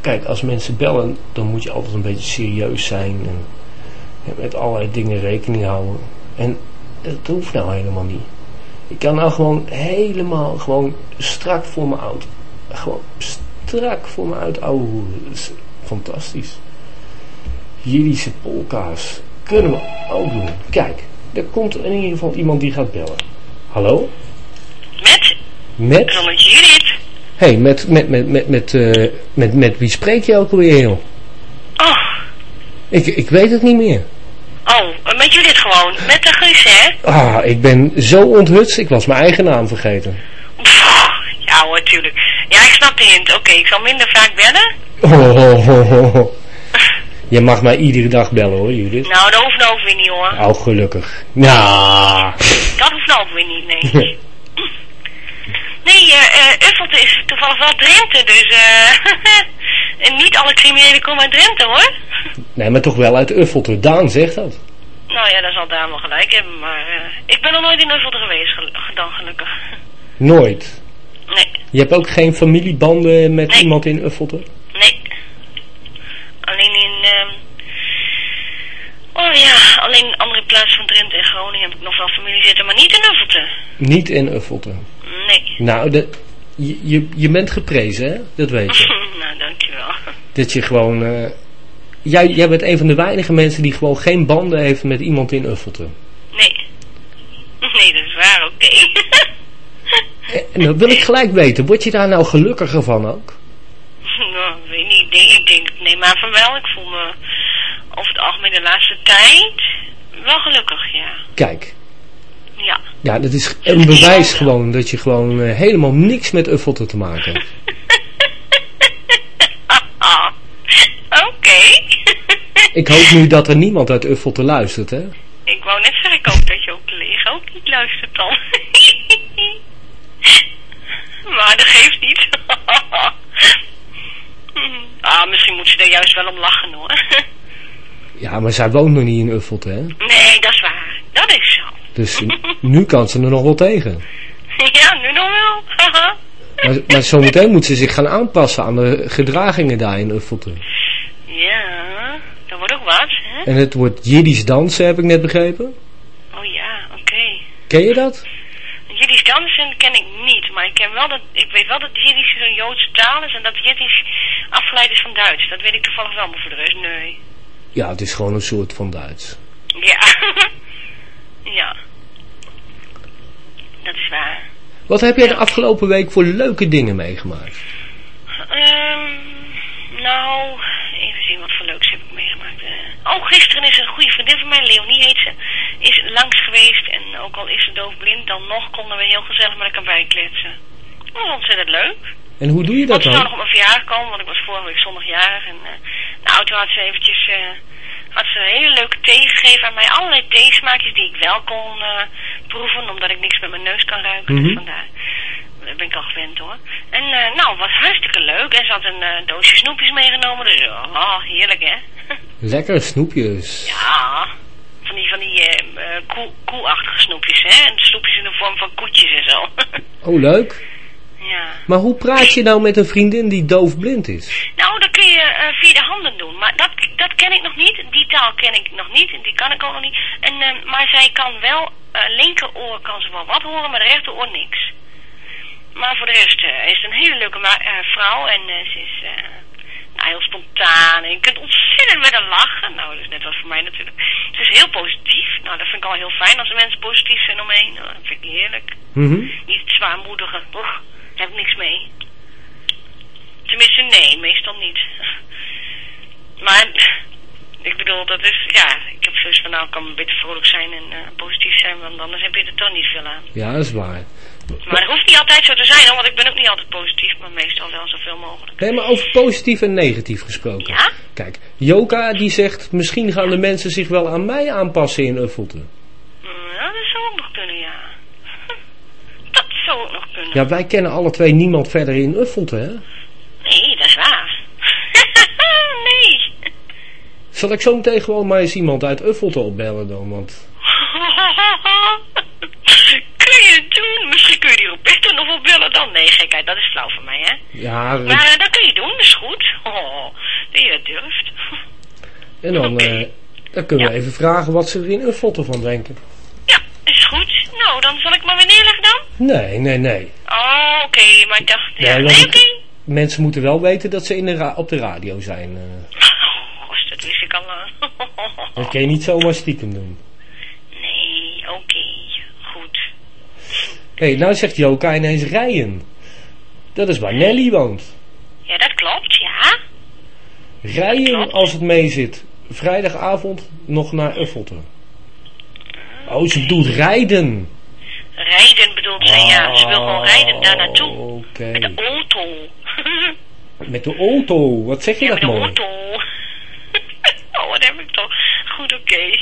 Kijk, als mensen bellen, dan moet je altijd een beetje serieus zijn en met allerlei dingen rekening houden. En dat hoeft nou helemaal niet. Ik kan nou gewoon helemaal gewoon strak voor me oud. Gewoon strak voor me uit ouwe hoeren. Dat is fantastisch. Jiddische polka's kunnen we ook doen. Kijk, er komt in ieder geval iemand die gaat bellen. Hallo? Met? Met? Robert Judith. hey, met, met, met, met, met, uh, met, met wie spreek je ook alweer, joh? Oh. Ik, ik weet het niet meer. Oh, met Judith gewoon. Met de Guus, hè? Ah, ik ben zo onthutst. Ik was mijn eigen naam vergeten. Pff, ja hoor, tuurlijk. Ja, ik snap de hint. Oké, ik zal minder vaak bellen. Oh, oh, oh, oh. Je mag mij iedere dag bellen hoor, Judith. Nou, dat hoeft nou ook weer niet hoor. Oh, gelukkig. Nou. Dat hoeft nou ook weer niet, nee. Nee, uh, Uffelte is toevallig wel Drenthe, dus uh, en niet alle criminelen komen uit Drenthe hoor. Nee, maar toch wel uit Uffelte. Daan zegt dat. Nou ja, dat zal Daan wel gelijk hebben, maar uh, ik ben nog nooit in Uffelte geweest, gel dan gelukkig. Nooit? Nee. Je hebt ook geen familiebanden met Nee. iemand in Uffelte? Nee. Alleen in, ehm oh ja, alleen in andere plaatsen van Drenthe en Groningen heb ik nog wel familie zitten, maar niet in Uffelte. Niet in Uffelte. Nee. Nou, de, je, je, je bent geprezen, hè? Dat weet je. nou, dankjewel. Dat je gewoon... eh, jij, jij bent een van de weinige mensen die gewoon geen banden heeft met iemand in Uffelte. Nee. Nee, dat is waar, oké. En dan wil ik gelijk weten, word je daar nou gelukkiger van ook? nou, weet niet, ik denk, ik denk, neem aan van wel. Ik voel me over het algemeen de laatste tijd wel gelukkig, ja. Kijk, Ja. ja, dat is een bewijs gewoon dat je gewoon eh, helemaal niks met Uffelte te maken hebt. Oké. Ik hoop nu dat er niemand uit Uffelte luistert, hè? ik wou net zeggen, ik hoop dat je ook collega ook niet luistert dan. maar dat geeft niet. ah, misschien moet ze er juist wel om lachen hoor. Ja, maar zij woont nog niet in Uffelte, hè? nee, dat is waar. Dat is zo. Dus nu kan ze er nog wel tegen. ja, nu nog wel. Haha. Maar, maar zometeen moet ze zich gaan aanpassen aan de gedragingen daar in Uffelte. ja, dat wordt ook wat, hè? En het wordt Jiddisch dansen, heb ik net begrepen. Oh ja, oké. Ken je dat? Jiddisch dansen ken ik niet, maar ik, ken wel dat, ik weet wel dat Jiddisch een Joodse taal is en dat Jiddisch afgeleid is van Duits. Dat weet ik toevallig wel, maar voor de rest nee. Ja, het is gewoon een soort van Duits. Ja. ja. Dat is waar. Wat heb jij de afgelopen week voor leuke dingen meegemaakt? Ehm nou, even zien wat voor leuks heb ik meegemaakt. Eh, oh, gisteren is een goede vriendin van mij, Leonie heet ze, is langs geweest. En ook al is ze doofblind, dan nog konden we heel gezellig met elkaar bijkletsen. Dat was ontzettend leuk. En hoe doe je Want dat ze zou nog dan? op mijn verjaardag komen, want ik was vorige week zondag jarig. En uh, nou, toen had ze eventjes eh, had ze een hele leuke thee gegeven aan mij. Allerlei theesmaakjes die ik wel kon eh, proeven, omdat ik niks met mijn neus kan ruiken. Dus Mhm. vandaar. Dat ben ik al gewend hoor. En eh, nou, was hartstikke leuk. En ze had een eh, doosje snoepjes meegenomen. Dus oh, heerlijk hè. Lekker snoepjes. ja, van die, van die koe, koeachtige snoepjes hè. En snoepjes in de vorm van koetjes en zo. Oh, leuk. Ja. Maar hoe praat je nou met een vriendin die doofblind is? Nou, dat kun je eh, via de handen doen. Maar dat, dat ken ik nog niet. Die taal ken ik nog niet. En die kan ik ook nog niet. En, eh, maar zij kan wel, eh linkeroor kan ze wel wat horen, maar de rechteroor niks. Maar voor de rest is het een hele leuke vrouw. En ze is eh, nou, heel spontaan. En je kunt ontzettend met haar lachen. Nou, dat is net wat voor mij natuurlijk. Ze is heel positief. Nou, dat vind ik al heel fijn als de mensen positief zijn omheen. Nou, dat vind ik heerlijk. Mhm. Niet zwaarmoedige. Och, daar heb ik niks mee. Tenminste, nee, meestal niet. Maar, ik bedoel, dat is, ja, ik heb zoiets van, nou, ik kan een beetje vrolijk zijn en eh, positief zijn, want anders heb je er toch niet veel aan. Ja, dat is waar. Maar dat hoeft niet altijd zo te zijn, hoor, want ik ben ook niet altijd positief, maar meestal wel zoveel mogelijk. Nee, maar over positief en negatief gesproken. Ja? Kijk, Joka die zegt, misschien gaan de mensen zich wel aan mij aanpassen in Uffelte. Ja, dat zou ook nog kunnen, ja. Dat zou ook nog kunnen. Ja, wij kennen alle twee niemand verder in Uffelte, hè? Nee, dat is waar. nee. Zal ik zo meteen gewoon maar eens iemand uit Uffelte opbellen dan, want... kun je het doen? Misschien kun je die Roberto nog wel bellen dan. Nee, gekheid, dat is flauw van mij, hè. Ja, Maar eh, dat kun je doen, dat is goed. Oh, dat je dat durft. en dan, eh, dan kunnen we even vragen wat ze er in Uffelte van denken. Ja, is goed. Nou, dan zal ik maar weer neerleggen dan. Nee, nee, nee. Oh, oké, maar ik dacht... Ja, Nee, oké. mensen moeten wel weten dat ze in de op de radio zijn. eh. Oh, gosh, dat wist ik al lang. dat kun je niet zomaar stiekem doen. nee, oké. Goed. Hé, hey, nou zegt Joka ineens rijden. Dat is waar Nelly woont. Ja, dat klopt, ja. Rijden als het mee zit. Vrijdagavond nog naar Uffelte. Oh, ze bedoelt rijden. Rijden bedoelt ze, ja. Ze wil gewoon rijden daar naartoe. Met de auto. Met de auto. Wat zeg je ja, dat met de mooi? auto. oh, wat heb ik toch. Goed, oké.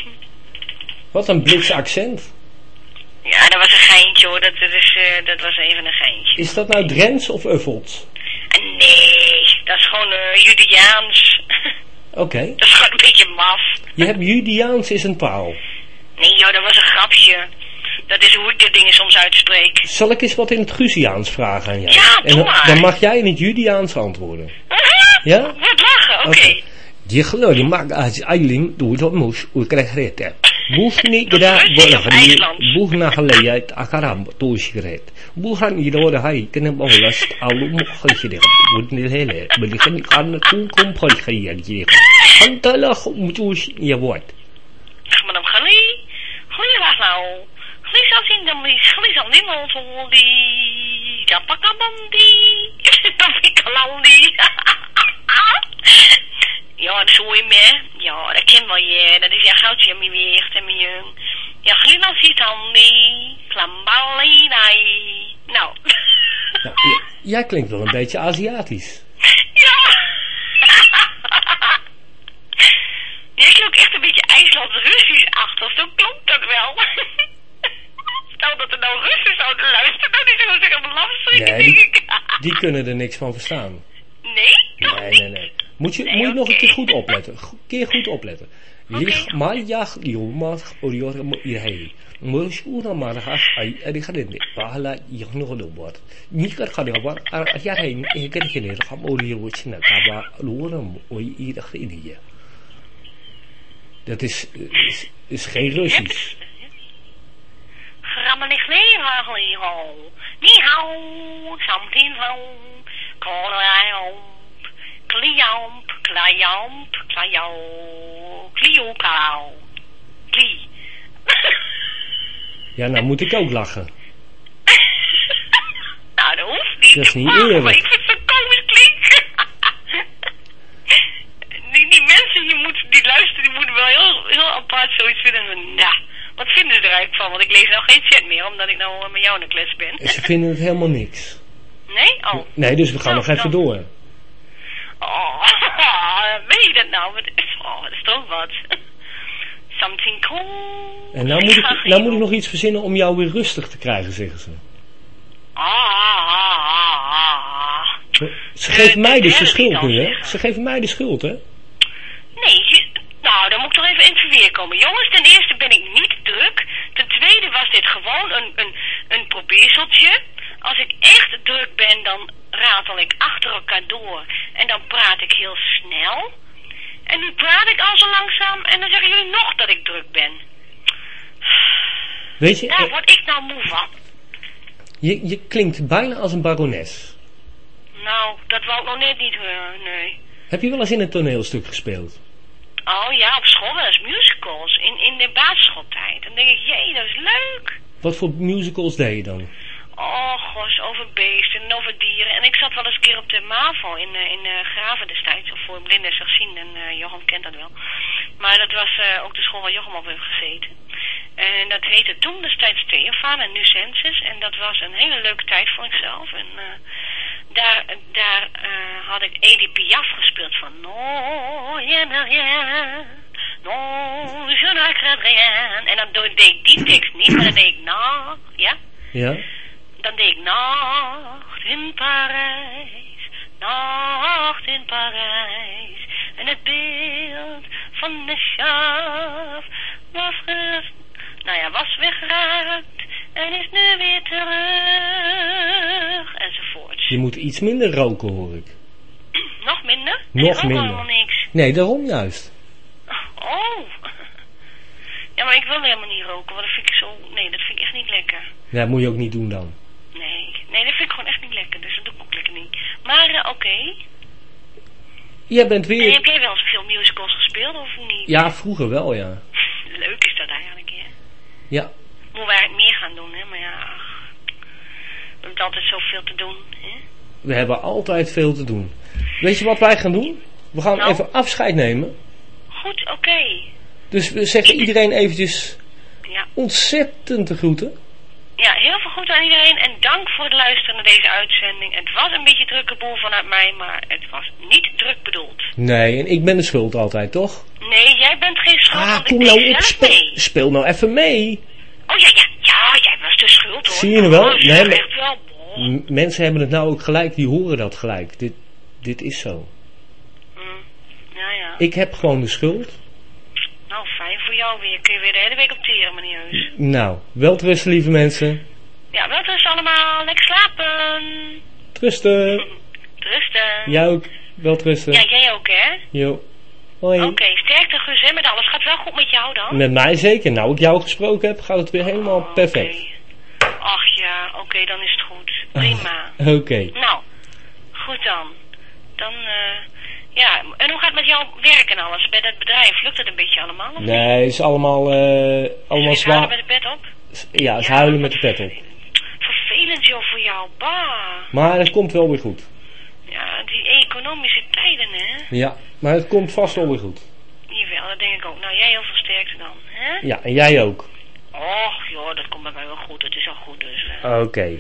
Wat een blitse accent. Ja, dat was een geintje hoor. Dat, dat, is, eh, dat was even een geintje. Is dat nou Drents of Uffels? Eh, Nee, dat is gewoon eh Judeaans. Oké. dat is gewoon een beetje maf. Je hebt Judiaans is een taal. Nee joh, dat was een grapje. Dat is hoe ik de dingen soms uitspreek. Zal ik eens wat in het Guziaans vragen aan jou? Ja, en dan, mag jij in het Judiaans antwoorden. Ja? Wat lachen, oké. Je geloof je mag als eiling doe dat moes u krijgt red. Boeg niet gedaan boeg naar geleid akaram toesgereed. Boeg aan je door hij kunnen bouwlast oude mochtje de moet niet hele. Maar die kan toen kom van je je. Moet je woord. Maar dan nou. Zien dan die. Goeie zal niet meer zo die. Japakamandi. Tafikalandi. Ja, dat hoe je me. Ja, dat ken wel je. Dat is ja goudje in mijn. En mijn jong. Ja, goeie dan ziet dan die. Klambali. Nou. Ja, j- jij klinkt wel een beetje Aziatisch. Ja. Je klonk echt een beetje IJslands-Russisch-achtig, zo klonk dat wel. Stel dat er nou Russen zouden luisteren, dan is het zeggen lastig, Nee, denk die, ik. die kunnen er niks van verstaan. Nee? Nee, nee, nee. Moet je, Nee, moet je nog een keer goed opletten. Go- keer goed opletten. Maar jag jomas orior mo ihei. Mus una marhas ai eri khadende. Pahala jag no do bot. Ni kar khade war ar ya hai e ker kene kham orior wo china ka ba loram oi i da khidi. Dat is, is, is geen Russisch. Grammeligleerhageliho. Ni hao, something hao. Kolayomp, kliomp, klayomp, klayo, klio, klauw. Klie. Ja, nou moet ik ook lachen. nou, dat hoeft niet. Dat is niet Maar eerlijk. Ik vind het zo komisch klinken. die, die mensen die, moeten, die luisteren, die moeten wel heel, heel apart zoiets vinden nou, wat vinden ze er eigenlijk van? Want ik lees nou geen chat meer, omdat ik nou eh, met jou in de klas ben. Ze vinden het helemaal niks. Nee? Oh. Nee, dus we gaan Nou, nog even dan- door. Oh, weet je dat nou? Oh, dat is toch wat. Something cool. En nou moet, ik, nou moet ik nog iets verzinnen om jou weer rustig te krijgen, zeggen ze. Ah, ah, ah, ah. Ze geven mij dus de schuld nu, hè? Ze geven mij de schuld, hè? Nee, nou, dan moet ik toch even in het verweer komen. Jongens, ten eerste ben ik. Was dit gewoon een, een, een probeerseltje. Als ik echt druk ben, dan ratel ik achter elkaar door. En dan praat ik heel snel. En nu praat ik al zo langzaam en dan zeggen jullie nog dat ik druk ben. Weet je, Daar eh, word ik nou moe van. je, je klinkt bijna als een barones. Nou, dat wou ik nog net niet horen, nee. Heb je wel eens in een toneelstuk gespeeld? Oh ja, op school wel eens musicals. In, in de basisschooltijd. Dan denk ik, jee, dat is leuk. Wat voor musicals deed je dan? Oh, gos, over beesten en over dieren. En ik zat wel eens een keer op de MAVO in, eh, in eh, Graven destijds. Of voor blinden zag zien. En eh, Jochem kent dat wel. Maar dat was ook de school waar Jochem op heeft gezeten. En dat heette toen destijds Theofaan en nu Census. En dat was een hele leuke tijd voor ikzelf. En daar, daar eh, had ik Edith Piaf gespeeld van... No, rien, rien. No, je ne regrette rien. En dan deed ik die tekst niet, maar dan deed ik na, ja... Ja? Dan deed ik nacht in Parijs, nacht in Parijs. En het beeld van de schaaf was, ge- nou ja, was weggeraakt en is nu weer terug. Enzovoorts. Je moet iets minder roken, hoor ik. Nog minder? Nog minder. helemaal niks. Nee, daarom juist. Oh. Ja, maar ik wil helemaal niet roken, want dat vind ik zo... Nee, dat vind ik echt niet lekker. Ja, dat moet je ook niet doen dan. Nee, nee, dat vind ik gewoon echt niet lekker. Dus dat doe ik ook lekker niet. Maar eh, oké. Jij bent En weer... heb jij wel eens veel musicals gespeeld of niet? Ja, vroeger wel, ja. Leuk is dat eigenlijk, hè? Ja. Moeten we eigenlijk meer gaan doen, hè? Maar ja. We hebben altijd zoveel te doen, hè? We hebben altijd veel te doen. Weet je wat wij gaan doen? We gaan Nou? even afscheid nemen. Goed, oké. Dus we zeggen iedereen eventjes Ja. ontzettend te groeten. Ja, heel veel goed aan iedereen en dank voor het luisteren naar deze uitzending. Het was een beetje drukke boel vanuit mij, maar het was niet druk bedoeld. Nee, en ik ben de schuld altijd, toch? Nee, jij bent geen schuld, Ah, want kom ik nou deed op, zelf speel, mee. speel nou even mee. Oh ja, ja, ja, jij was de schuld hoor. Zie je nou wel? Oh, Nee, maar- echt wel. mensen hebben het nou ook gelijk, die horen dat gelijk. Dit, dit is zo. Mm, Ja, ja. Ik heb gewoon de schuld. Fijn voor jou weer. Kun je weer de hele week op teren, meneer Heus. Nou, welterusten lieve mensen. Ja, wel allemaal. Lekker slapen. Trusten. Rusten. Jij ook. Welterusten. Ja, jij ook, hè? Jo. Hoi. Oké, sterkte Gus, hè, met alles. Gaat wel goed met jou dan? Met mij zeker. Nou, ik jou gesproken heb, gaat het weer helemaal Oh, perfect. Ach ja, oké, dan is het goed. Prima. Oké. nou, goed dan. Dan, eh, ja, en hoe gaat het met jouw werk en alles? Bij dat bedrijf, lukt het een beetje allemaal? Of? Nee, het is allemaal, eh allemaal huilen zwaar. met de pet op? Ja, het Ja, huilen met de pet op. Vervelend joh voor jou, bah. Maar het komt wel weer goed. Ja, die economische tijden, hè? Ja, maar het komt vast wel weer goed. Jawel, dat denk ik ook. Nou, jij heel veel sterkte dan, hè? Ja, en jij ook. Och, joh, dat komt bij mij wel goed. Het is al goed, dus. Oké.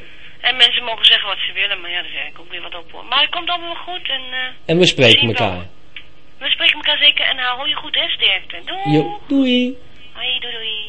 En mensen mogen zeggen wat ze willen, maar ja, daar zeg ik ook weer wat op. hoor. Maar het komt allemaal goed en eh, En we spreken elkaar. wel. we spreken elkaar zeker. En hou je goed, hè, sterkte. Doei. Jo, doei. Hoi, doei, doei.